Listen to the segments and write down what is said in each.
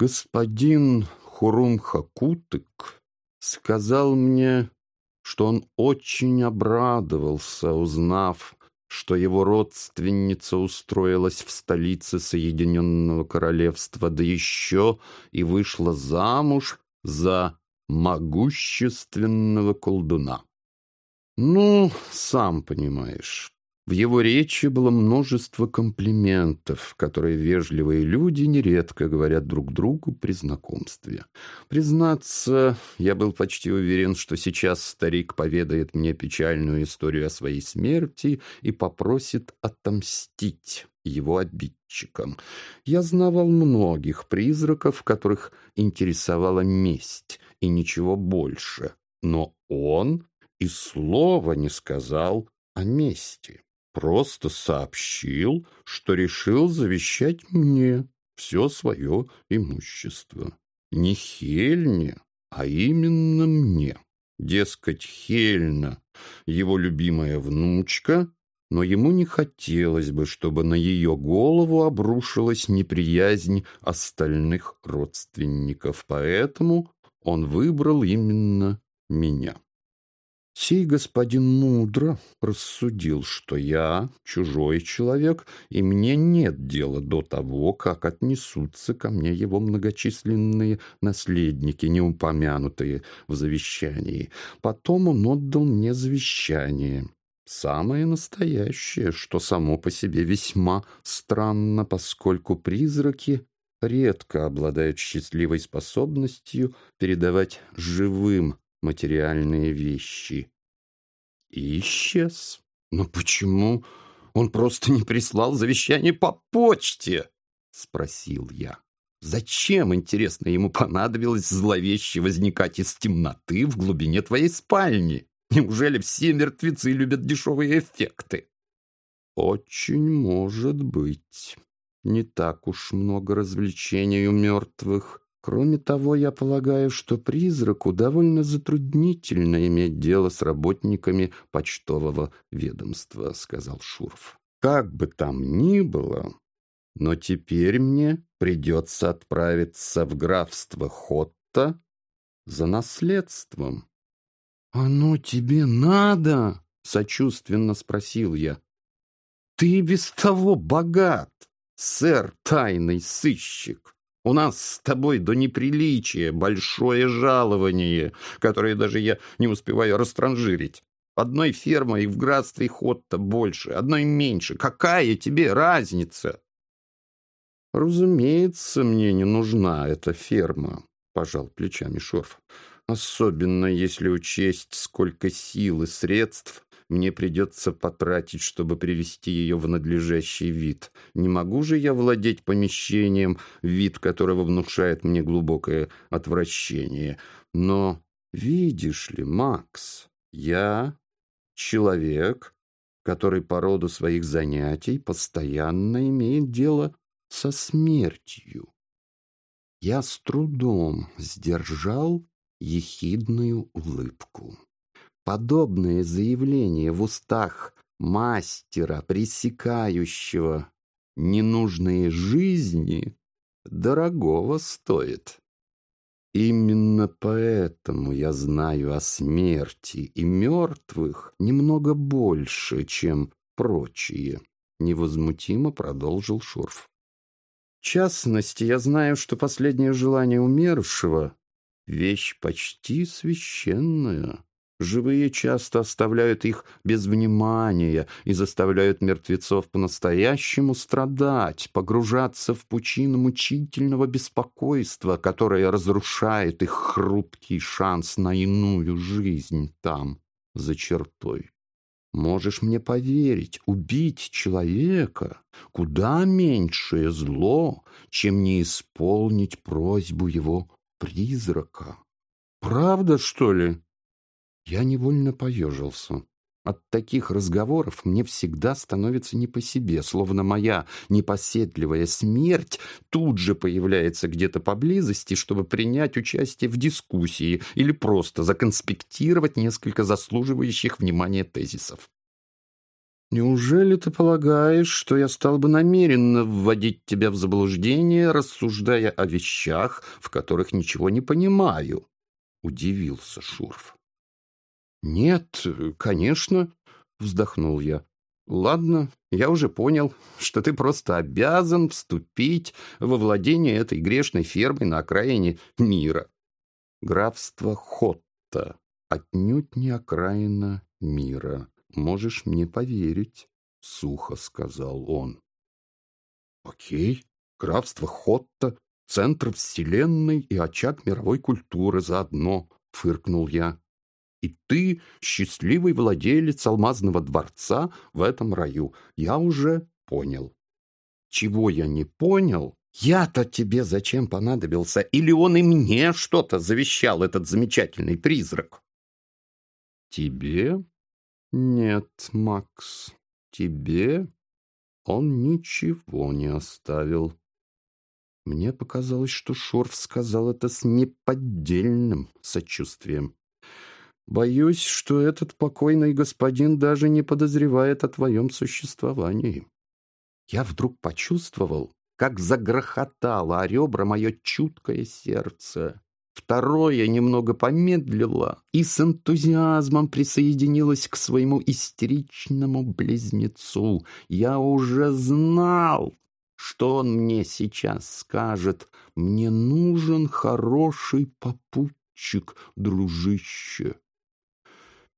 Господин Хурум-Хакутык сказал мне, что он очень обрадовался, узнав, что его родственница устроилась в столице Соединенного Королевства, да еще и вышла замуж за могущественного колдуна. Ну, сам понимаешь, в его речи было множество комплиментов, которые вежливые люди нередко говорят друг другу при знакомстве. Признаться, я был почти уверен, что сейчас старик поведает мне печальную историю о своей смерти и попросит отомстить его обидчикам. Я знавал многих призраков, которых интересовала месть, и ничего больше. Но он и слова не сказал о мести. Просто сообщил, что решил завещать мне все свое имущество. Не Хельне, а именно мне. Дескать, Хельна — его любимая внучка, но ему не хотелось бы, чтобы на ее голову обрушилась неприязнь остальных родственников, поэтому он выбрал именно меня. Сей господин мудро рассудил, что я чужой человек, и мне нет дела до того, как отнесутся ко мне его многочисленные наследники, не упомянутые в завещании. Потом он отдал мне завещание. Самое настоящее, что само по себе весьма странно, поскольку призраки редко обладают счастливой способностью передавать живым материальные вещи. И исчез. Но почему он просто не прислал завещание по почте? Спросил я. Зачем, интересно, ему понадобилось зловеще возникать из темноты в глубине твоей спальни? Неужели все мертвецы любят дешевые эффекты? Очень может быть. Не так уж много развлечений у мертвых. Кроме того, я полагаю, что призраку довольно затруднительно иметь дело с работниками почтового ведомства, сказал Шурф. Как бы там ни было, но теперь мне придется отправиться в графство Хотта за наследством. «Оно тебе надо?» — сочувственно спросил я. «Ты без того богат, сэр тайный сыщик. У нас с тобой до неприличия большое жалование, которое даже я не успеваю растранжирить. Одной фермой в графстве Хотта больше, одной меньше. Какая тебе разница?» «Разумеется, мне не нужна эта ферма», — пожал плечами Шорф. «Особенно если учесть, сколько сил и средств мне придется потратить, чтобы привести ее в надлежащий вид. Не могу же я владеть помещением, вид которого внушает мне глубокое отвращение. Но, видишь ли, Макс, я человек, который по роду своих занятий постоянно имеет дело со смертью. Я с трудом сдержал ехидную улыбку. Подобное заявление в устах мастера, пресекающего ненужные жизни, дорогого стоит. Именно поэтому я знаю о смерти и мертвых немного больше, чем прочие, невозмутимо продолжил Шурф. В частности, я знаю, что последнее желание умершего — вещь почти священная. Живые часто оставляют их без внимания и заставляют мертвецов по-настоящему страдать, погружаться в пучину мучительного беспокойства, которое разрушает их хрупкий шанс на иную жизнь там, за чертой. Можешь мне поверить, убить человека куда меньшее зло, чем не исполнить просьбу его призрака. Правда, что ли? Я невольно поежился. От таких разговоров мне всегда становится не по себе, словно моя непоседливая смерть тут же появляется где-то поблизости, чтобы принять участие в дискуссии или просто законспектировать несколько заслуживающих внимания тезисов. Неужели ты полагаешь, что я стал бы намеренно вводить тебя в заблуждение, рассуждая о вещах, в которых ничего не понимаю? Удивился Шурф. Нет, конечно, вздохнул я. Ладно, я уже понял, что ты просто обязан вступить во владение этой грешной фермой на окраине мира. Графство Хотта отнюдь не окраина мира можешь мне поверить», — сухо сказал он. «Окей, графство Хотта, центр вселенной и очаг мировой культуры заодно», — фыркнул я. «И ты счастливый владелец алмазного дворца в этом раю. Я уже понял». «Чего я не понял?» Я-то тебе зачем понадобился? Или он и мне что-то завещал, этот замечательный призрак? Тебе «Нет, Макс, тебе он ничего не оставил». Мне показалось, что Шорф сказал это с неподдельным сочувствием. «Боюсь, что этот покойный господин даже не подозревает о твоем существовании». Я вдруг почувствовал, как загрохотало о ребра мое чуткое сердце. Второе немного помедлило и с энтузиазмом присоединилось к своему истеричному близнецу. Я уже знал, что он мне сейчас скажет. Мне нужен хороший попутчик, дружище.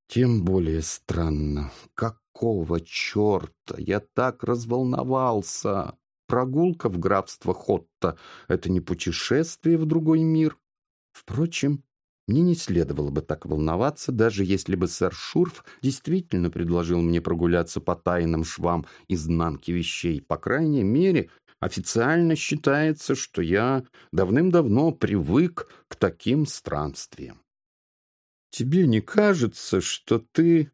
Тем более странно, какого черта я так разволновался. Прогулка в графство Хотта — это не путешествие в другой мир, Впрочем, мне не следовало бы так волноваться, даже если бы сэр Шурф действительно предложил мне прогуляться по тайным швам изнанки вещей. По крайней мере, официально считается, что я давным-давно привык к таким странствиям. Тебе не кажется, что ты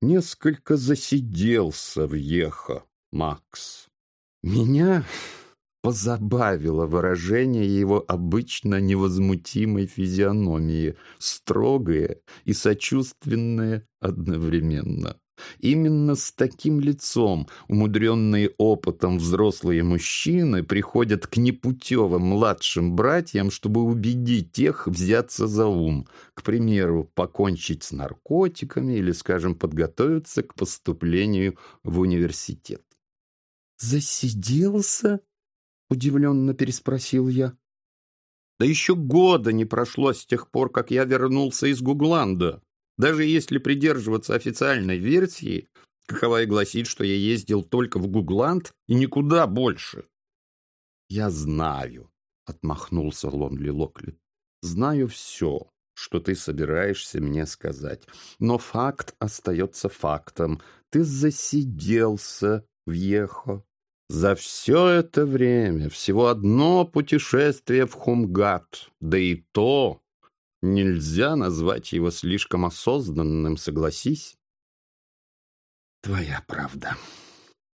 несколько засиделся в Ехо, Макс? Меня позабавило выражение его обычно невозмутимой физиономии, строгое и сочувственное одновременно. Именно с таким лицом умудренные опытом взрослые мужчины приходят к непутевым младшим братьям, чтобы убедить тех взяться за ум, к примеру, покончить с наркотиками или, скажем, подготовиться к поступлению в университет. «Засиделся?» Удивленно переспросил я. Да еще года не прошло с тех пор, как я вернулся из Гугланда. Даже если придерживаться официальной версии, какова и гласит, что я ездил только в Гугланд и никуда больше. Я знаю, отмахнулся Лонли Локли. Знаю все, что ты собираешься мне сказать. Но факт остается фактом. Ты засиделся в Ехо. За все это время всего одно путешествие в Хумгат, да и то нельзя назвать его слишком осознанным, согласись? Твоя правда.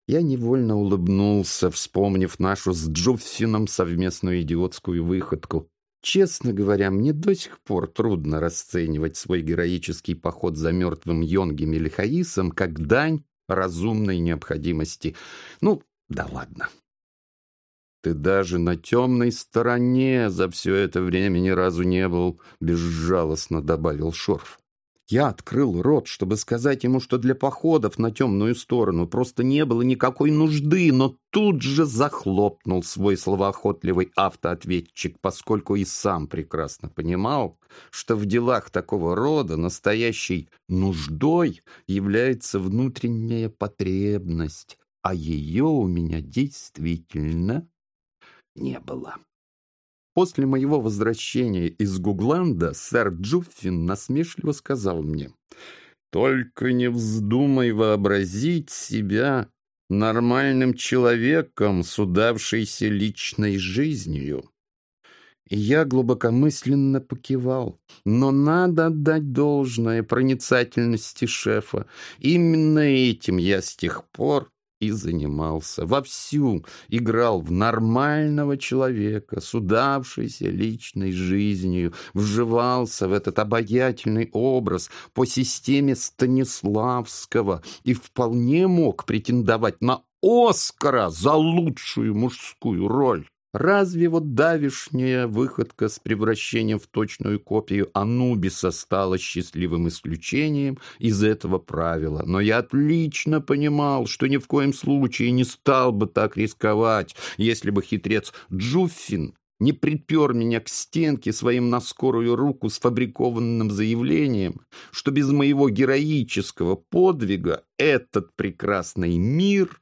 Я невольно улыбнулся, вспомнив нашу с Джуффином совместную идиотскую выходку. Честно говоря, мне до сих пор трудно расценивать свой героический поход за мертвым Йонгем или Хаисом как дань разумной необходимости. Ну, да ладно. Ты даже на темной стороне за все это время ни разу не был, безжалостно добавил Шорф. Я открыл рот, чтобы сказать ему, что для походов на темную сторону просто не было никакой нужды, но тут же захлопнул свой словоохотливый автоответчик, поскольку и сам прекрасно понимал, что в делах такого рода настоящей нуждой является внутренняя потребность, а ее у меня действительно не было. После моего возвращения из Гугланда сэр Джуффин насмешливо сказал мне, «Только не вздумай вообразить себя нормальным человеком, судавшейся личной жизнью». Я глубокомысленно покивал. Но надо отдать должное проницательности шефа. Именно этим я с тех пор и занимался. Вовсю играл в нормального человека с удавшейся личной жизнью, вживался в этот обаятельный образ по системе Станиславского и вполне мог претендовать на Оскара за лучшую мужскую роль. Разве вот давишняя выходка с превращением в точную копию Анубиса стала счастливым исключением из этого правила? Но я отлично понимал, что ни в коем случае не стал бы так рисковать, если бы хитрец Джуффин не припер меня к стенке своим на скорую руку сфабрикованным заявлением, что без моего героического подвига этот прекрасный мир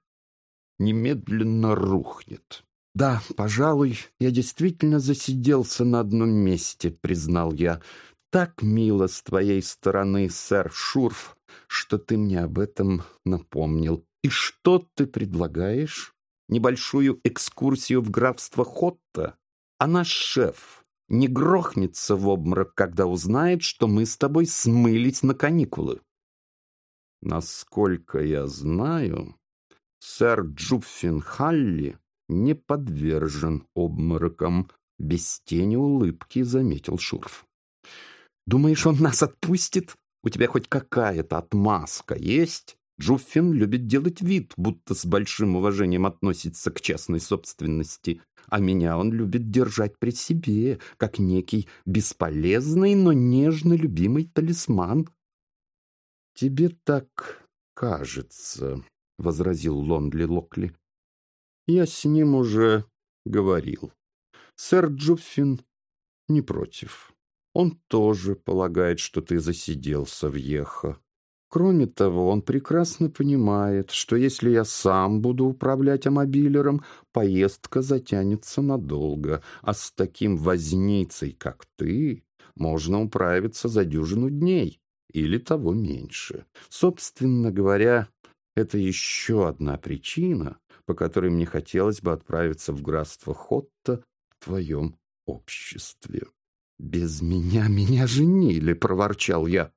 немедленно рухнет. «Да, пожалуй, я действительно засиделся на одном месте», — признал я. «Так мило с твоей стороны, сэр Шурф, что ты мне об этом напомнил. И что ты предлагаешь? Небольшую экскурсию в графство Хотта? А наш шеф не грохнется в обморок, когда узнает, что мы с тобой смылись на каникулы?» «Насколько я знаю, сэр Джуффин Халли не подвержен обморокам. Без тени улыбки заметил Шурф. «Думаешь, он нас отпустит? У тебя хоть какая-то отмазка есть?» Джуффин любит делать вид, будто с большим уважением относится к частной собственности, а меня он любит держать при себе, как некий бесполезный, но нежно любимый талисман. «Тебе так кажется», — возразил Лондли Локли. Я с ним уже говорил. Сэр Джуффин не против. Он тоже полагает, что ты засиделся в Ехо. Кроме того, он прекрасно понимает, что если я сам буду управлять амобилером, поездка затянется надолго, а с таким возницей, как ты, можно управиться за дюжину дней или того меньше. Собственно говоря, это еще одна причина, по которой мне хотелось бы отправиться в графство Хотта в твоем обществе. «Без меня меня женили», — проворчал я.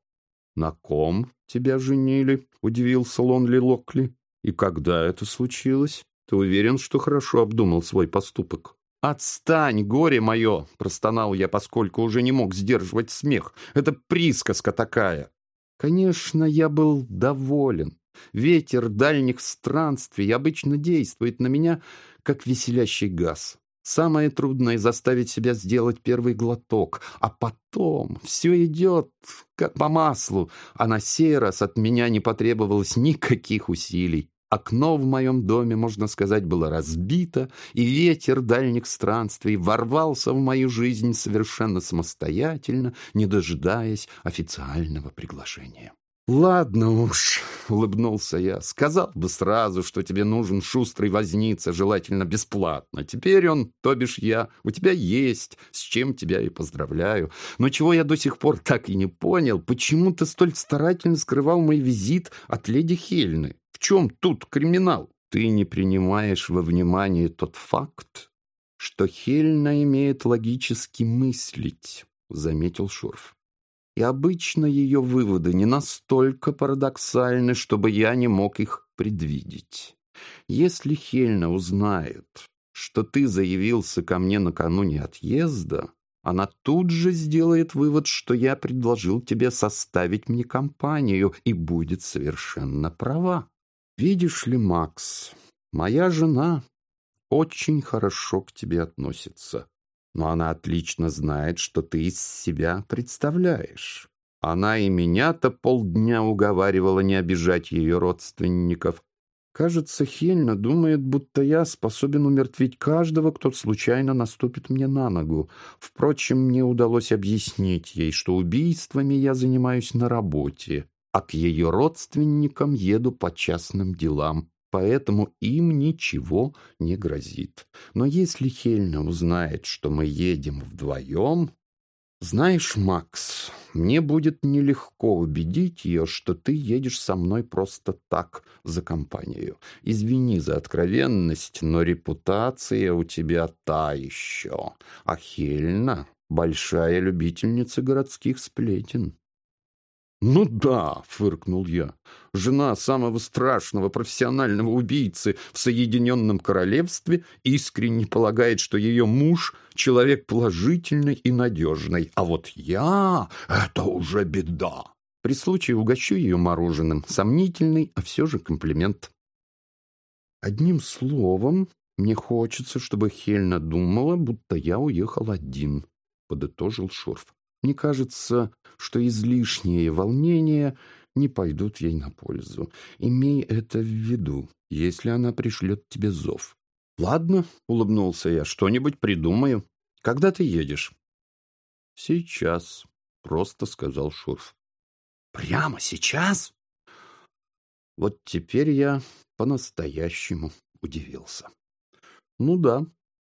«На ком тебя женили?» — удивился Лонли Локли. «И когда это случилось? Ты уверен, что хорошо обдумал свой поступок?» «Отстань, горе мое!» — простонал я, поскольку уже не мог сдерживать смех. «Это присказка такая!» Конечно, я был доволен. Ветер дальних странствий обычно действует на меня, как веселящий газ. Самое трудное — заставить себя сделать первый глоток, а потом все идет как по маслу, а на сей раз от меня не потребовалось никаких усилий. Окно в моем доме, можно сказать, было разбито, и ветер дальних странствий ворвался в мою жизнь совершенно самостоятельно, не дожидаясь официального приглашения. «Ладно уж», — улыбнулся я, — «сказал бы сразу, что тебе нужен шустрый возница, желательно бесплатно. Теперь он, то бишь я, у тебя есть, с чем тебя и поздравляю. Но чего я до сих пор так и не понял, почему ты столь старательно скрывал мой визит от леди Хельны? В чем тут криминал? Ты не принимаешь во внимание тот факт, что Хельна имеет логически мыслить», — заметил Шурф. И обычно ее выводы не настолько парадоксальны, чтобы я не мог их предвидеть. Если Хельна узнает, что ты заявился ко мне накануне отъезда, она тут же сделает вывод, что я предложил тебе составить мне компанию и будет совершенно права. Видишь ли, Макс, моя жена очень хорошо к тебе относится но она отлично знает, что ты из себя представляешь. Она и меня-то полдня уговаривала не обижать ее родственников. Кажется, Хельна думает, будто я способен умертвить каждого, кто случайно наступит мне на ногу. Впрочем, мне удалось объяснить ей, что убийствами я занимаюсь на работе, а к ее родственникам еду по частным делам поэтому им ничего не грозит. Но если Хельна узнает, что мы едем вдвоем... Знаешь, Макс, мне будет нелегко убедить ее, что ты едешь со мной просто так, за компанию. Извини за откровенность, но репутация у тебя та еще. А Хельна — большая любительница городских сплетен. «Ну да», — фыркнул я, — «жена самого страшного профессионального убийцы в Соединенном Королевстве искренне полагает, что ее муж — человек положительный и надежный, а вот я — это уже беда». При случае угощу ее мороженым. Сомнительный, а все же комплимент. Одним словом, мне хочется, чтобы Хельна думала, будто я уехал один, — подытожил Шурф. Мне кажется, что излишние волнения не пойдут ей на пользу. Имей это в виду, если она пришлет тебе зов. — Ладно, — улыбнулся я, — что-нибудь придумаю. Когда ты едешь? — Сейчас, — просто сказал Шурф. — Прямо сейчас? Вот теперь я по-настоящему удивился. Ну да,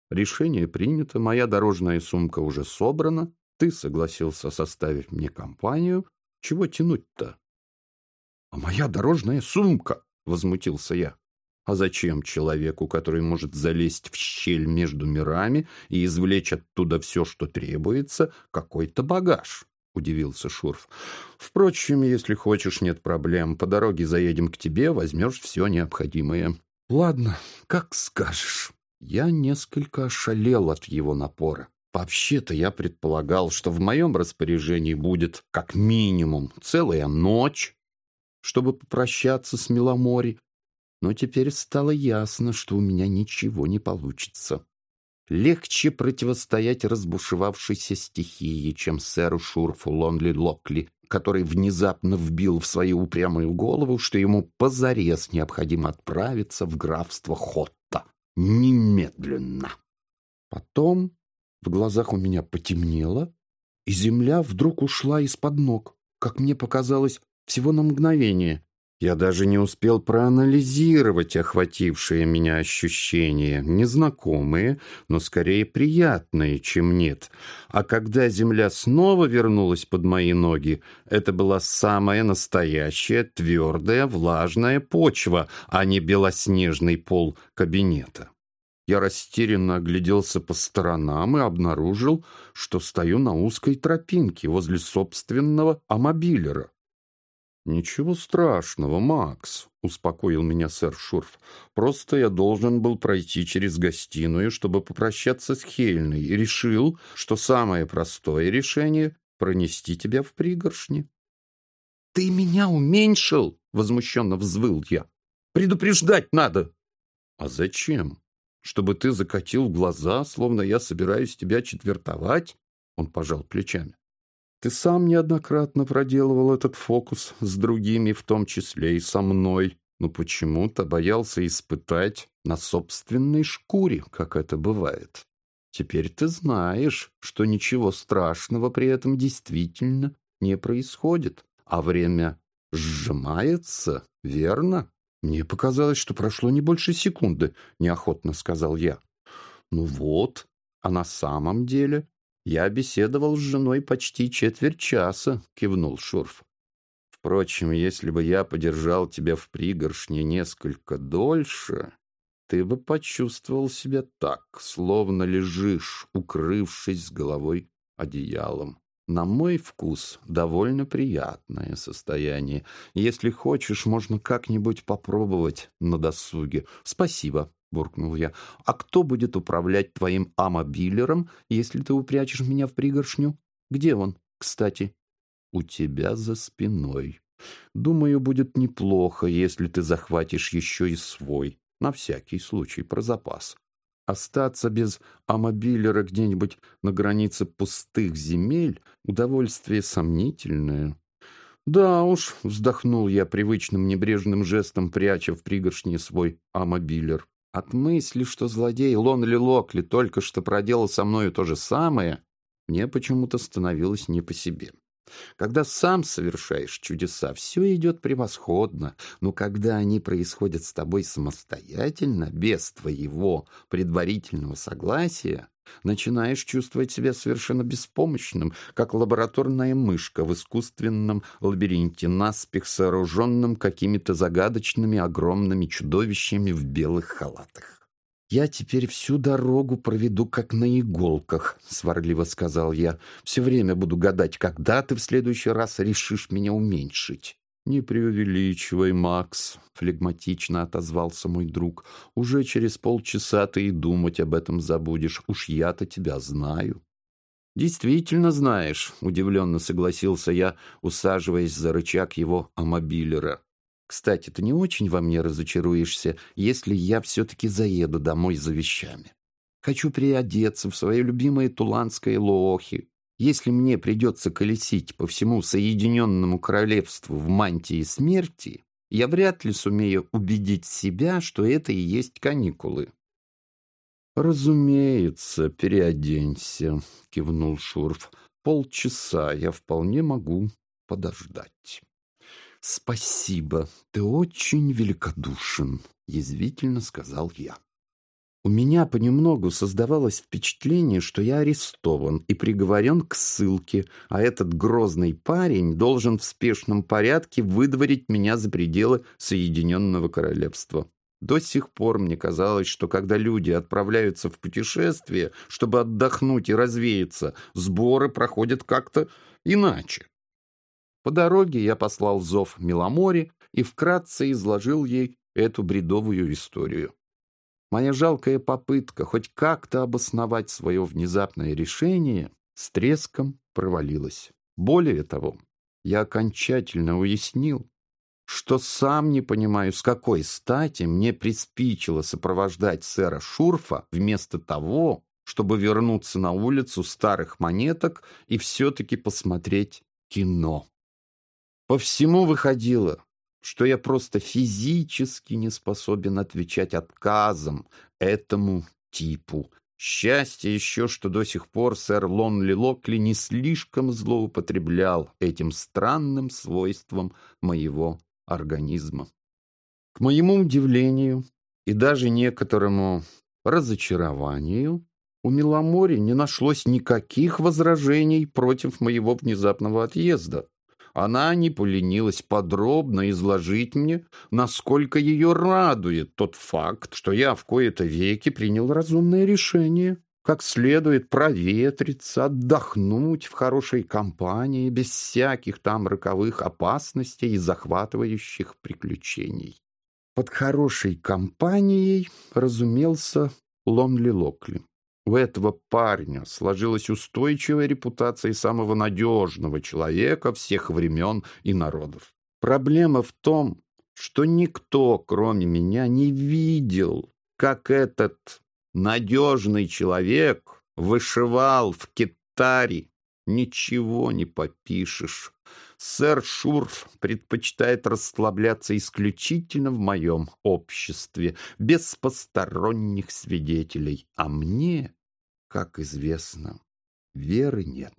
решение принято, моя дорожная сумка уже собрана, ты согласился составить мне компанию. Чего тянуть-то? — А моя дорожная сумка! — возмутился я. — А зачем человеку, который может залезть в щель между мирами и извлечь оттуда все, что требуется, какой-то багаж? — удивился Шурф. — Впрочем, если хочешь, нет проблем. По дороге заедем к тебе, возьмешь все необходимое. — Ладно, как скажешь. Я несколько ошалел от его напора. Вообще-то я предполагал, что в моем распоряжении будет как минимум целая ночь, чтобы попрощаться с Миломори, но теперь стало ясно, что у меня ничего не получится. Легче противостоять разбушевавшейся стихии, чем сэру Шурфу Лонли Локли, который внезапно вбил в свою упрямую голову, что ему позарез необходимо отправиться в графство Хотта. Немедленно. Потом в глазах у меня потемнело, и земля вдруг ушла из-под ног, как мне показалось, всего на мгновение. Я даже не успел проанализировать охватившие меня ощущения, незнакомые, но скорее приятные, чем нет. А когда земля снова вернулась под мои ноги, это была самая настоящая твердая влажная почва, а не белоснежный пол кабинета. Я растерянно огляделся по сторонам и обнаружил, что стою на узкой тропинке возле собственного амобилера. «Ничего страшного, Макс», — успокоил меня сэр Шурф. «Просто я должен был пройти через гостиную, чтобы попрощаться с Хельной, и решил, что самое простое решение — пронести тебя в пригоршни». «Ты меня уменьшил!» — возмущенно взвыл я. «Предупреждать надо!» «А зачем?» Чтобы ты закатил глаза, словно я собираюсь тебя четвертовать?» Он пожал плечами. «Ты сам неоднократно проделывал этот фокус с другими, в том числе и со мной, но почему-то боялся испытать на собственной шкуре, как это бывает. Теперь ты знаешь, что ничего страшного при этом действительно не происходит, а время сжимается, верно?» «Мне показалось, что прошло не больше секунды», — неохотно сказал я. «Ну вот, а на самом деле я беседовал с женой почти четверть часа», — кивнул Шурф. «Впрочем, если бы я подержал тебя в пригоршне несколько дольше, ты бы почувствовал себя так, словно лежишь, укрывшись с головой одеялом. На мой вкус довольно приятное состояние. Если хочешь, можно как-нибудь попробовать на досуге. Спасибо, буркнул я. А кто будет управлять твоим амобилером, если ты упрячешь меня в пригоршню? Где он, кстати? У тебя за спиной. Думаю, будет неплохо, если ты захватишь еще и свой. На всякий случай, про запас. Остаться без амобилера где-нибудь на границе пустых земель — удовольствие сомнительное. «Да уж», — вздохнул я привычным небрежным жестом, пряча в пригоршне свой амобилер. От мысли, что злодей Лонли Локли только что проделал со мною то же самое, мне почему-то становилось не по себе. Когда сам совершаешь чудеса, все идет превосходно, но когда они происходят с тобой самостоятельно, без твоего предварительного согласия, начинаешь чувствовать себя совершенно беспомощным, как лабораторная мышка в искусственном лабиринте, наспех сооруженном какими-то загадочными огромными чудовищами в белых халатах. «Я теперь всю дорогу проведу как на иголках», — сварливо сказал я. «Все время буду гадать, когда ты в следующий раз решишь меня уменьшить». «Не преувеличивай, Макс», — флегматично отозвался мой друг. «Уже через полчаса ты и думать об этом забудешь. Уж я-то тебя знаю». «Действительно знаешь», — удивленно согласился я, усаживаясь за рычаг его амобилера. Кстати, ты не очень во мне разочаруешься, если я все-таки заеду домой за вещами. Хочу приодеться в свои любимые туланские лохи. Если мне придется колесить по всему Соединенному Королевству в мантии смерти, я вряд ли сумею убедить себя, что это и есть каникулы. «Разумеется, переоденься», — кивнул Шурф. «Полчаса я вполне могу подождать». «Спасибо, ты очень великодушен», — язвительно сказал я. У меня понемногу создавалось впечатление, что я арестован и приговорен к ссылке, а этот грозный парень должен в спешном порядке выдворить меня за пределы Соединенного Королевства. До сих пор мне казалось, что когда люди отправляются в путешествие, чтобы отдохнуть и развеяться, сборы проходят как-то иначе. По дороге я послал зов Миломоре и вкратце изложил ей эту бредовую историю. Моя жалкая попытка хоть как-то обосновать свое внезапное решение с треском провалилась. Более того, я окончательно уяснил, что сам не понимаю, с какой стати мне приспичило сопровождать сэра Шурфа вместо того, чтобы вернуться на улицу старых монеток и все-таки посмотреть кино. По всему выходило, что я просто физически не способен отвечать отказом этому типу. Счастье еще, что до сих пор сэр Лонли Локли не слишком злоупотреблял этим странным свойством моего организма. К моему удивлению и даже некоторому разочарованию у Миломори не нашлось никаких возражений против моего внезапного отъезда. Она не поленилась подробно изложить мне, насколько ее радует тот факт, что я в кои-то веки принял разумное решение, как следует проветриться, отдохнуть в хорошей компании, без всяких там роковых опасностей и захватывающих приключений. Под хорошей компанией разумелся Лонли Локли. У этого парня сложилась устойчивая репутация самого надежного человека всех времен и народов. Проблема в том, что никто, кроме меня, не видел, как этот надежный человек вышивал в китаре. Ничего не попишешь. Сэр Шурф предпочитает расслабляться исключительно в моем обществе, без посторонних свидетелей. А мне, как известно, веры нет.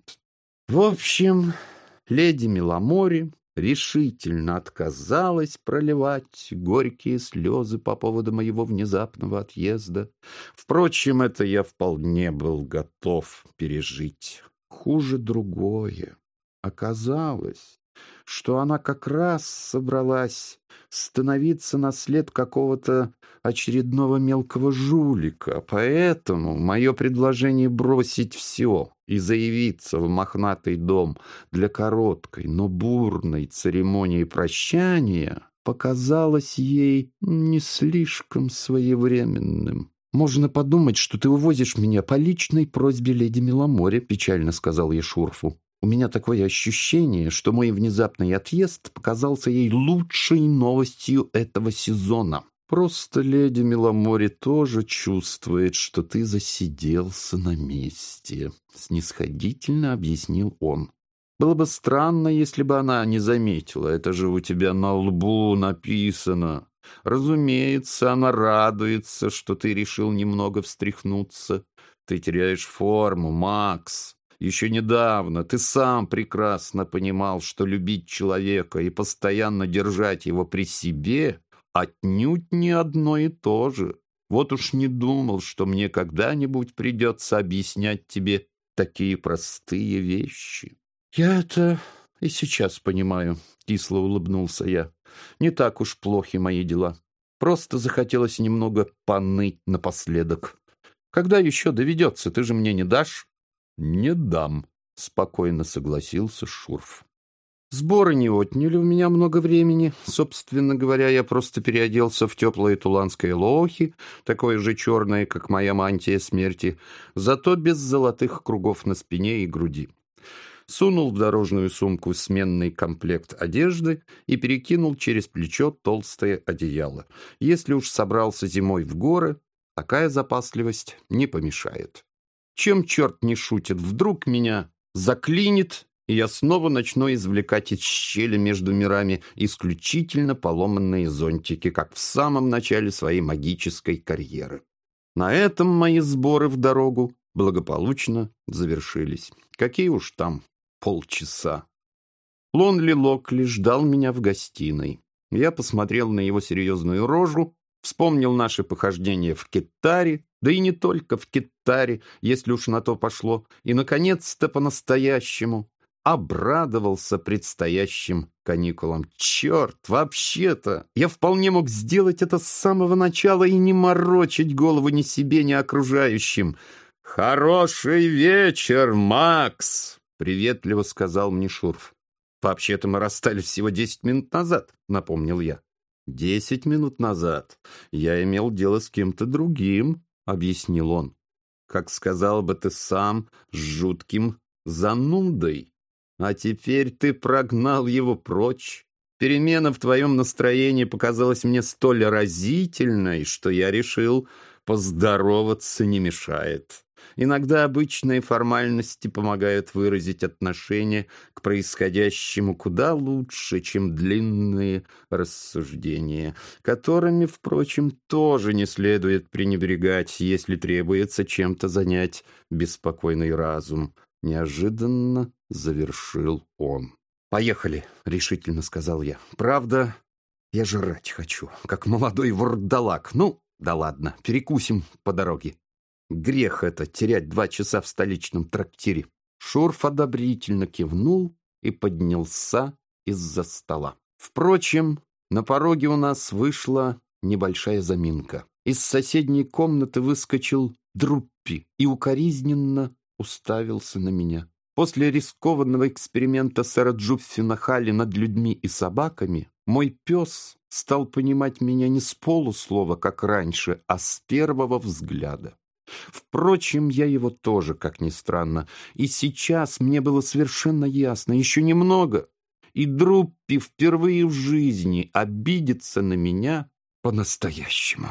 В общем, леди Миломори решительно отказалась проливать горькие слезы по поводу моего внезапного отъезда. Впрочем, это я вполне был готов пережить. Хуже другое. Оказалось, что она как раз собралась становиться на след какого-то очередного мелкого жулика, поэтому мое предложение бросить все и заявиться в мохнатый дом для короткой, но бурной церемонии прощания показалось ей не слишком своевременным. «Можно подумать, что ты увозишь меня по личной просьбе леди Миломоре», — печально сказал я Шурфу. У меня такое ощущение, что мой внезапный отъезд показался ей лучшей новостью этого сезона. Просто леди Миломори тоже чувствует, что ты засиделся на месте, снисходительно объяснил он. Было бы странно, если бы она не заметила. Это же у тебя на лбу написано. Разумеется, она радуется, что ты решил немного встряхнуться. Ты теряешь форму, Макс. Еще недавно ты сам прекрасно понимал, что любить человека и постоянно держать его при себе отнюдь не одно и то же. Вот уж не думал, что мне когда-нибудь придется объяснять тебе такие простые вещи. Я это и сейчас понимаю, кисло улыбнулся я. Не так уж плохи мои дела. Просто захотелось немного поныть напоследок. Когда еще доведется, ты же мне не дашь? Не дам, спокойно согласился Шурф. Сборы не отняли у меня много времени. Собственно говоря, я просто переоделся в теплые туланские лохи, такое же черное, как моя мантия смерти, зато без золотых кругов на спине и груди. Сунул в дорожную сумку сменный комплект одежды и перекинул через плечо толстое одеяло. Если уж собрался зимой в горы, такая запасливость не помешает. Чем черт не шутит, вдруг меня заклинит и я снова начну извлекать из щели между мирами исключительно поломанные зонтики, как в самом начале своей магической карьеры. На этом мои сборы в дорогу благополучно завершились. Какие уж там полчаса. Лонли Локли ждал меня в гостиной. Я посмотрел на его серьезную рожу, вспомнил наши похождения в Китаре, да и не только в Китаре, если уж на то пошло, и, наконец-то, по-настоящему обрадовался предстоящим каникулам. Черт, вообще-то, я вполне мог сделать это с самого начала и не морочить голову ни себе, ни окружающим. «Хороший вечер, Макс!» — приветливо сказал мне Шурф. «Вообще-то мы расстались всего десять минут назад», — напомнил я. «Десять минут назад я имел дело с кем-то другим», — объяснил он. «Как сказал бы ты сам, с жутким занудой». А теперь ты прогнал его прочь. Перемена в твоем настроении показалась мне столь разительной, что я решил, поздороваться не мешает. Иногда обычные формальности помогают выразить отношение к происходящему куда лучше, чем длинные рассуждения, которыми, впрочем, тоже не следует пренебрегать, если требуется чем-то занять беспокойный разум. Неожиданно завершил он. «Поехали», — решительно сказал я. «Правда, я жрать хочу, как молодой вурдалак. Ну, да ладно, перекусим по дороге. Грех это, терять два часа в столичном трактире». Шурф одобрительно кивнул и поднялся из-за стола. Впрочем, на пороге у нас вышла небольшая заминка. Из соседней комнаты выскочил Друппи и укоризненно уставился на меня. После рискованного эксперимента сэра Джуффина Халли над людьми и собаками мой пес стал понимать меня не с полуслова, как раньше, а с первого взгляда. Впрочем, я его тоже, как ни странно, и сейчас мне было совершенно ясно, еще немного, и Друппи впервые в жизни обидится на меня по-настоящему.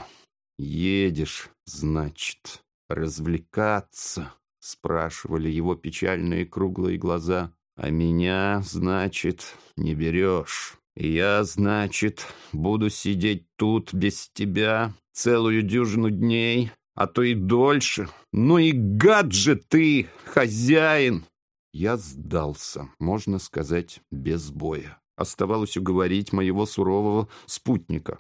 «Едешь, значит, развлекаться», — спрашивали его печальные круглые глаза. «А меня, значит, не берешь. Я, значит, буду сидеть тут без тебя целую дюжину дней, а то и дольше. Ну и гад же ты, хозяин!» Я сдался, можно сказать, без боя. Оставалось уговорить моего сурового спутника.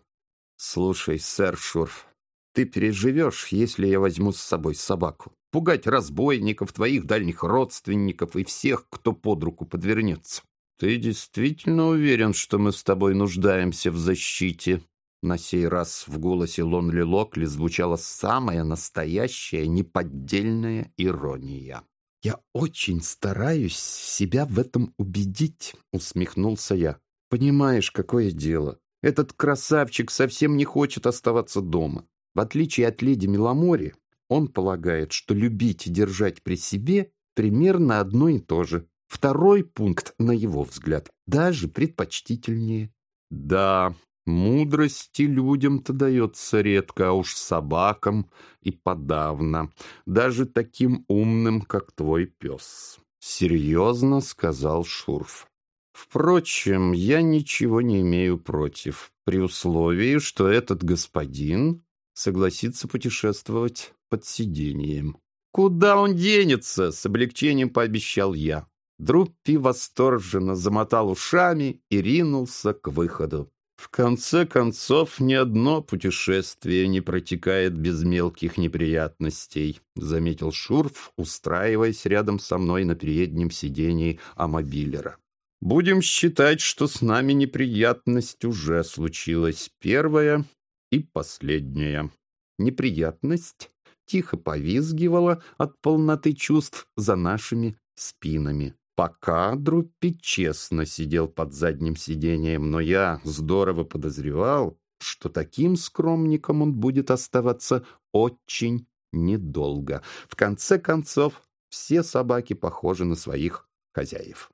«Слушай, сэр Шурф, ты переживешь, если я возьму с собой собаку? Пугать разбойников, твоих дальних родственников и всех, кто под руку подвернется. Ты действительно уверен, что мы с тобой нуждаемся в защите?» На сей раз в голосе Лонли Локли звучала самая настоящая, неподдельная ирония. «Я очень стараюсь себя в этом убедить», — усмехнулся я. «Понимаешь, какое дело? Этот красавчик совсем не хочет оставаться дома. В отличие от леди Миломори, он полагает, что любить и держать при себе примерно одно и то же. Второй пункт, на его взгляд, даже предпочтительнее. Да, мудрости людям-то дается редко, а уж собакам и подавно. Даже таким умным, как твой пес. Серьезно сказал Шурф. Впрочем, я ничего не имею против, при условии, что этот господин согласится путешествовать под сиденьем. «Куда он денется?» — с облегчением пообещал я. Друппи восторженно замотал ушами и ринулся к выходу. В конце концов, ни одно путешествие не протекает без мелких неприятностей, заметил Шурф, устраиваясь рядом со мной на переднем сидении амобилера. Будем считать, что с нами неприятность уже случилась. Первая И последняя. Неприятность тихо повизгивала от полноты чувств за нашими спинами. Пока Друппи честно сидел под задним сиденьем, но я здорово подозревал, что таким скромником он будет оставаться очень недолго. В конце концов, все собаки похожи на своих хозяев.